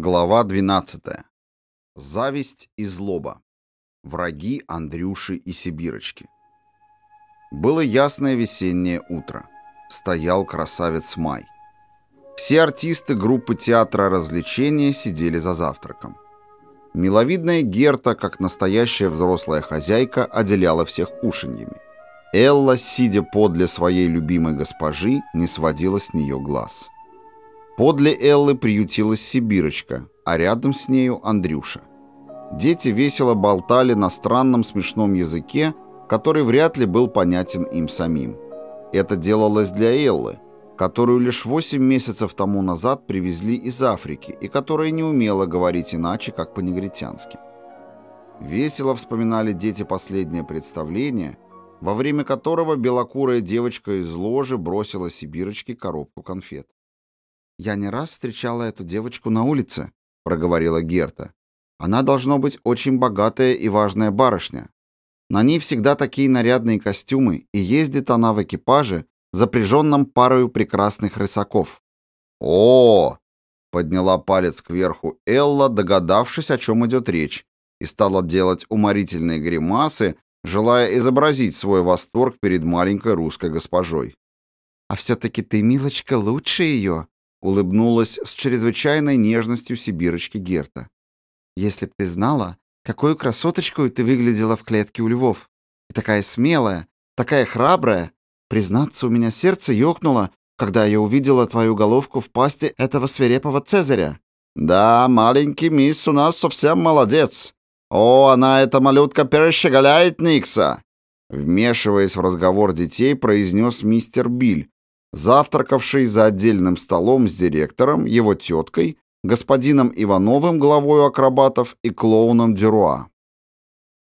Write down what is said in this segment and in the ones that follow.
Глава 12. Зависть и злоба. Враги Андрюши и Сибирочки. Было ясное весеннее утро. Стоял красавец Май. Все артисты группы театра развлечения сидели за завтраком. Миловидная Герта, как настоящая взрослая хозяйка, отделяла всех кушаньями. Элла, сидя подле своей любимой госпожи, не сводила с нее глаз. Подле Эллы приютилась Сибирочка, а рядом с нею Андрюша. Дети весело болтали на странном смешном языке, который вряд ли был понятен им самим. Это делалось для Эллы, которую лишь 8 месяцев тому назад привезли из Африки и которая не умела говорить иначе, как по-негритянски. Весело вспоминали дети последнее представление, во время которого белокурая девочка из ложи бросила Сибирочке коробку конфет. «Я не раз встречала эту девочку на улице», — проговорила Герта. «Она должно быть очень богатая и важная барышня. На ней всегда такие нарядные костюмы, и ездит она в экипаже, запряженном парою прекрасных рысаков». «О!» — подняла палец кверху Элла, догадавшись, о чем идет речь, и стала делать уморительные гримасы, желая изобразить свой восторг перед маленькой русской госпожой. «А все-таки ты, милочка, лучше ее», улыбнулась с чрезвычайной нежностью Сибирочки Герта. «Если б ты знала, какую красоточку ты выглядела в клетке у львов. И такая смелая, такая храбрая. Признаться, у меня сердце ёкнуло, когда я увидела твою головку в пасти этого свирепого Цезаря». «Да, маленький мисс у нас совсем молодец. О, она, эта малютка, перещеголяет Никса!» Вмешиваясь в разговор детей, произнес мистер Биль, завтракавший за отдельным столом с директором, его теткой, господином Ивановым, главой акробатов, и клоуном Дюруа.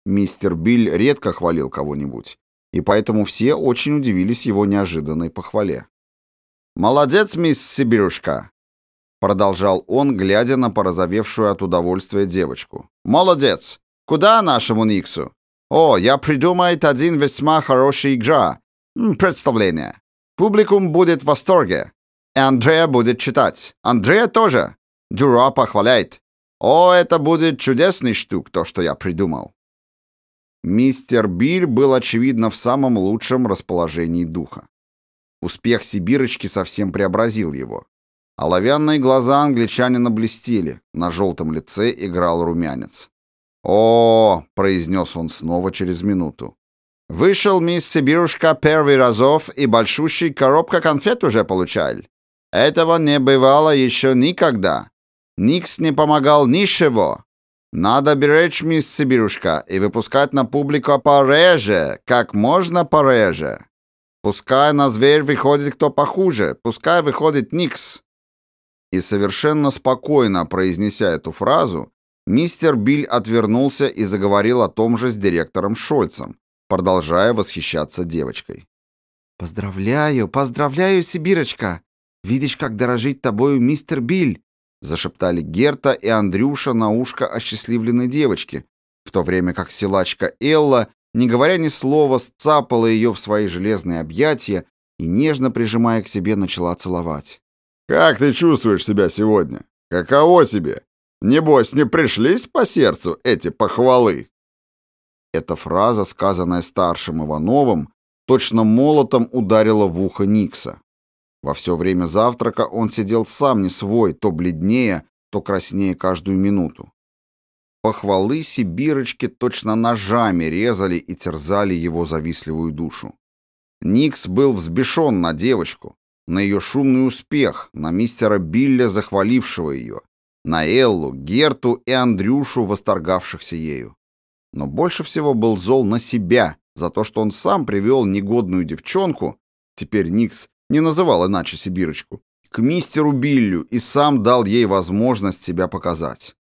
Мистер Биль редко хвалил кого-нибудь, и поэтому все очень удивились его неожиданной похвале. «Молодец, мисс Сибирюшка!» Продолжал он, глядя на порозовевшую от удовольствия девочку. «Молодец! Куда нашему Никсу? О, я придумает один весьма хороший игра. Представление. Публикум будет в восторге. И Андрея будет читать. Андрея тоже. Дюра похваляет. О, это будет чудесный штук, то, что я придумал. Мистер Биль был, очевидно, в самом лучшем расположении духа. Успех Сибирочки совсем преобразил его. Оловянные глаза англичанина блестели, на желтом лице играл румянец. «О!» — произнес он снова через минуту. Вышел мисс Сибирушка первый разов и большущий коробка конфет уже получал. Этого не бывало еще никогда. Никс не помогал ничего. Надо беречь мисс Сибирушка и выпускать на публику пореже, как можно пореже. Пускай на зверь выходит кто похуже, пускай выходит Никс. И совершенно спокойно произнеся эту фразу, мистер Биль отвернулся и заговорил о том же с директором Шольцем, продолжая восхищаться девочкой. «Поздравляю, поздравляю, Сибирочка! Видишь, как дорожит тобою мистер Биль!» зашептали Герта и Андрюша на ушко осчастливленной девочки, в то время как силачка Элла, не говоря ни слова, сцапала ее в свои железные объятия и, нежно прижимая к себе, начала целовать. «Как ты чувствуешь себя сегодня? Каково тебе? Небось, не пришлись по сердцу эти похвалы?» Эта фраза, сказанная старшим Ивановым, точно молотом ударила в ухо Никса. Во все время завтрака он сидел сам не свой, то бледнее, то краснее каждую минуту. Похвалы Сибирочки точно ножами резали и терзали его завистливую душу. Никс был взбешен на девочку, на ее шумный успех, на мистера Билля, захвалившего ее, на Эллу, Герту и Андрюшу, восторгавшихся ею но больше всего был зол на себя за то, что он сам привел негодную девчонку, теперь Никс не называл иначе Сибирочку, к мистеру Биллю и сам дал ей возможность себя показать.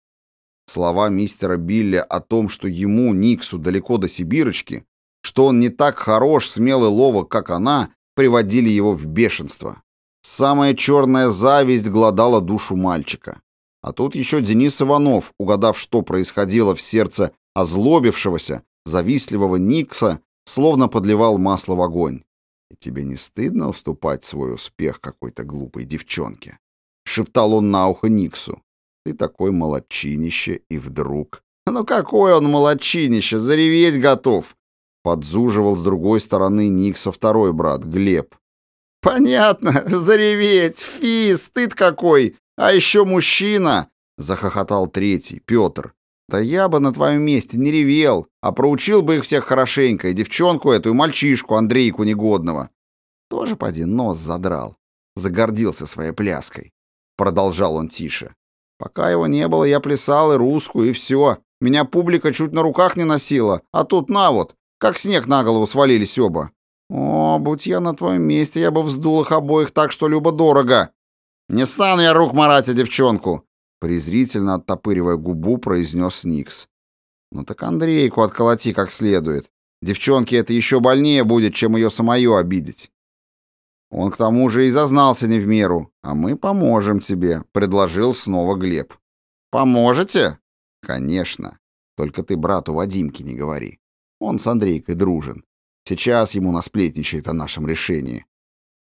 Слова мистера Билля о том, что ему, Никсу, далеко до Сибирочки, что он не так хорош, смел и ловок, как она, приводили его в бешенство. Самая черная зависть глодала душу мальчика. А тут еще Денис Иванов, угадав, что происходило в сердце озлобившегося, завистливого Никса, словно подливал масло в огонь. «И тебе не стыдно уступать свой успех какой-то глупой девчонке?» — шептал он на ухо Никсу. Ты такой молодчинище, и вдруг... Ну какой он молодчинище, зареветь готов! Подзуживал с другой стороны Никса второй брат, Глеб. «Понятно, зареветь, фи, стыд какой! А еще мужчина!» — захохотал третий, Петр. «Да я бы на твоем месте не ревел, а проучил бы их всех хорошенько, и девчонку эту, и мальчишку, Андрейку негодного». Тоже поди нос задрал, загордился своей пляской. Продолжал он тише. «Пока его не было, я плясал и русскую, и все. Меня публика чуть на руках не носила, а тут на вот, как снег на голову свалились оба. О, будь я на твоем месте, я бы вздул их обоих так, что любо-дорого. Не стану я рук марать, а девчонку, презрительно оттопыривая губу, произнес Никс. Ну так Андрейку отколоти как следует. Девчонке это еще больнее будет, чем ее самое обидеть. Он к тому же и зазнался не в меру. А мы поможем тебе, предложил снова Глеб. Поможете? Конечно. Только ты брату Вадимке не говори. Он с Андрейкой дружен. Сейчас ему насплетничает о нашем решении.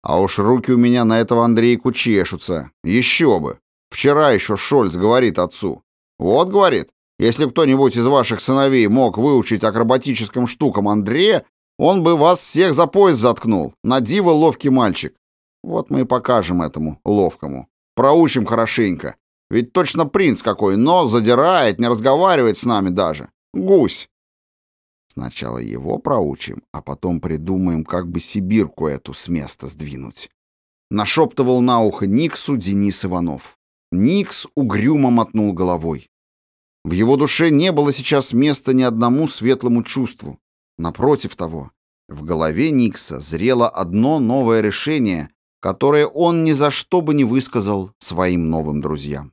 А уж руки у меня на этого Андрейку чешутся. Еще бы. Вчера еще Шольц говорит отцу. Вот, говорит, если кто-нибудь из ваших сыновей мог выучить акробатическим штукам Андрея, он бы вас всех за пояс заткнул. На диво ловкий мальчик. Вот мы и покажем этому ловкому. Проучим хорошенько. Ведь точно принц какой, но задирает, не разговаривает с нами даже. Гусь. Сначала его проучим, а потом придумаем, как бы Сибирку эту с места сдвинуть. Нашептывал на ухо Никсу Денис Иванов. Никс угрюмо мотнул головой. В его душе не было сейчас места ни одному светлому чувству. Напротив того, в голове Никса зрело одно новое решение, которое он ни за что бы не высказал своим новым друзьям.